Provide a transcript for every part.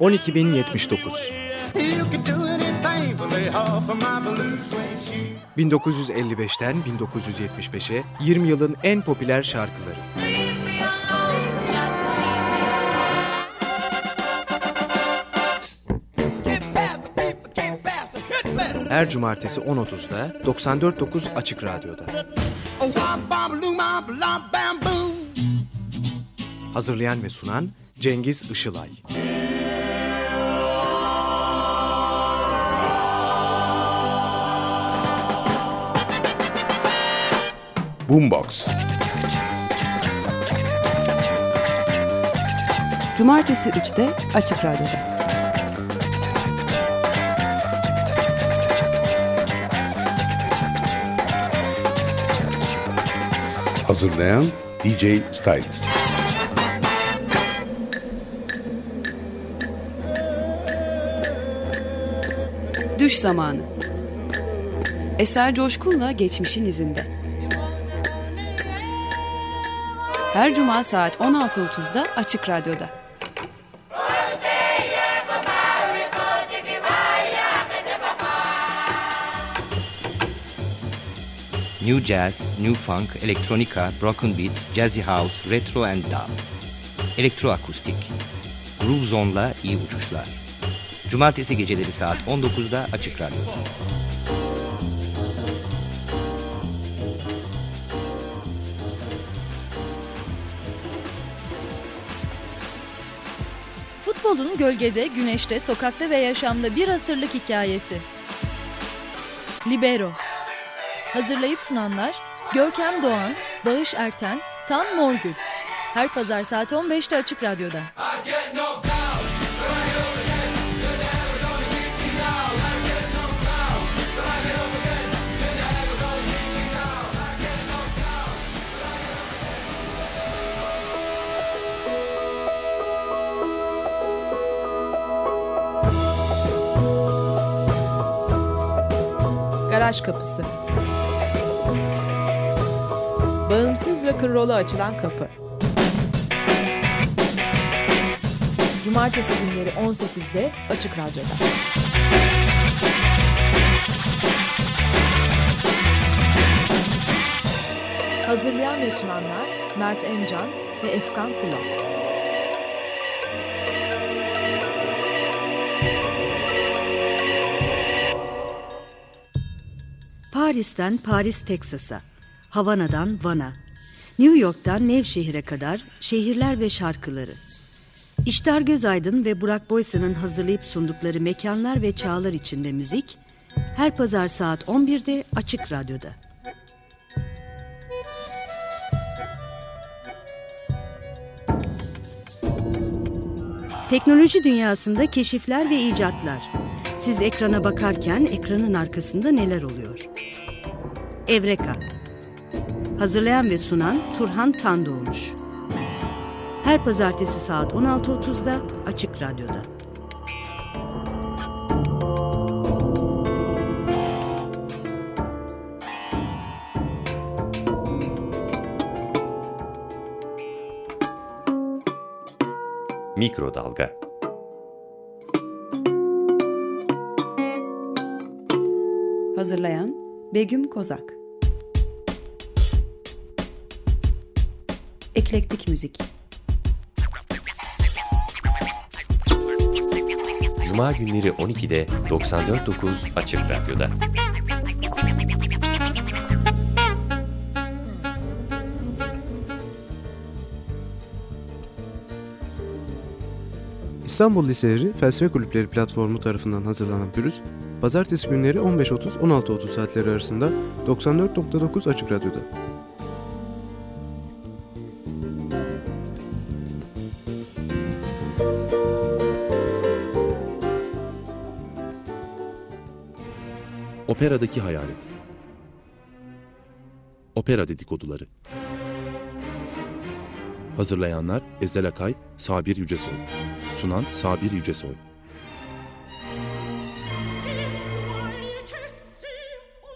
12079 1955'ten 1975'e 20 yılın en popüler şarkıları. Her cumartesi 10.30'da 94.9 Açık Radyo'da. Hazırlayan ve sunan Cengiz Işılay. Boombox. Cumartesi 3'te Açık Radyo'da. Hazırlayan DJ Stylist. Düş Zamanı Eser Coşkun'la Geçmişin izinde. Her cuma saat 16.30'da Açık Radyo'da. New Jazz, New Funk, Elektronika, Broken Beat, Jazzy House, Retro and Dub. Elektroakustik. Groove Zone'la iyi uçuşlar. Cumartesi geceleri saat 19'da Açık Radyo'da. Futbolun gölgede, güneşte, sokakta ve yaşamda bir asırlık hikayesi. Libero. Hazırlayıp sunanlar Görkem Doğan, Bağış Erten, Tan Morgül. Her pazar saat 15'te Açık Radyo'da. Garaj Kapısı Bağımsız rock'n'roll'a açılan kapı. Cumartesi günleri 18'de Açık Radyo'da. Hazırlayan ve sunanlar Mert Emcan ve Efkan Kula. Paris'ten Paris, Teksas'a, Havana'dan Van'a, New York'tan Nevşehir'e kadar şehirler ve şarkıları. İştar Gözaydın ve Burak Boysan'ın hazırlayıp sundukları mekanlar ve çağlar içinde müzik, her pazar saat 11'de Açık Radyo'da. Teknoloji dünyasında keşifler ve icatlar. Siz ekrana bakarken ekranın arkasında neler oluyor? Evreka Hazırlayan ve sunan Turhan Tandoğmuş. Her pazartesi saat 16.30'da Açık Radyo'da. Mikrodalga Hazırlayan Begüm Kozak Eklektik Müzik Cuma günleri 12'de 94.9 Açık Radyo'da. İstanbul Liseleri Felsefe Kulüpleri platformu tarafından hazırlanan pürüz, pazartesi günleri 15.30-16.30 saatleri arasında 94.9 Açık Radyo'da. Operadaki Hayalet. Opera Dedikoduları. Hazırlayanlar Ezel Akay, Sabir Yücesoy. Sunan Sabir Yücesoy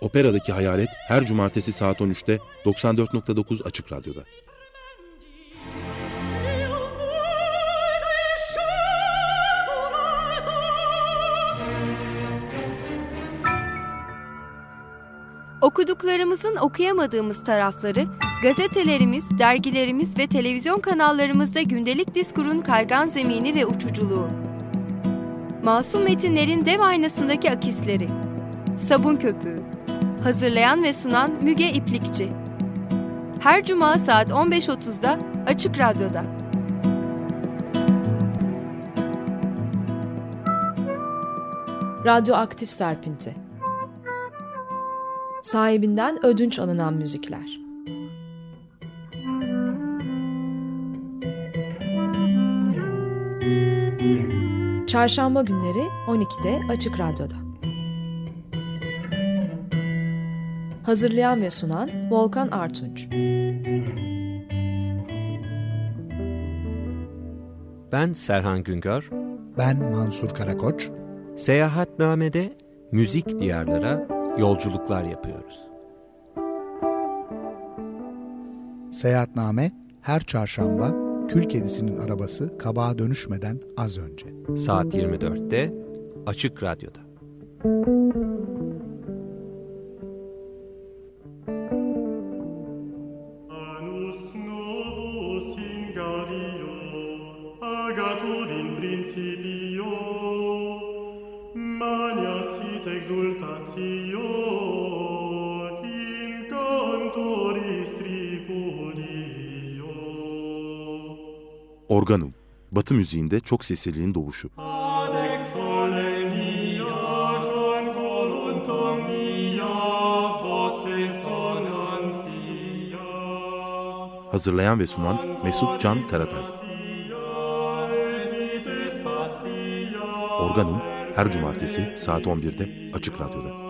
Operadaki Hayalet her cumartesi saat 13'te 94.9 Açık Radyo'da. Okuduklarımızın okuyamadığımız tarafları gazetelerimiz, dergilerimiz ve televizyon kanallarımızda gündelik diskurun kaygan zemini ve uçuculuğu. Masum metinlerin dev aynasındaki akisleri. Sabun köpüğü. Hazırlayan ve sunan Müge İplikçi. Her cuma saat 15.30'da Açık Radyo'da. Radyoaktif Serpinti Sahibinden ödünç alınan müzikler Çarşamba günleri 12'de Açık Radyo'da. Hazırlayan ve sunan Volkan Artunç. Ben Serhan Güngör. Ben Mansur Karakoç. Seyahatnamede müzik diyarlara yolculuklar yapıyoruz. Seyahatname her çarşamba Kül Kedisi'nin arabası kabağa dönüşmeden az önce. Saat 24'te Açık Radyo'da. Anus in principio, mania sit exultatio, in cantoris tripudio. Organum, Batı müziğinde çok sesliliğin doğuşu. Hazırlayan ve sunan Mesut Can Karatay. Organum her cumartesi saat 11'de Açık Radyo'da.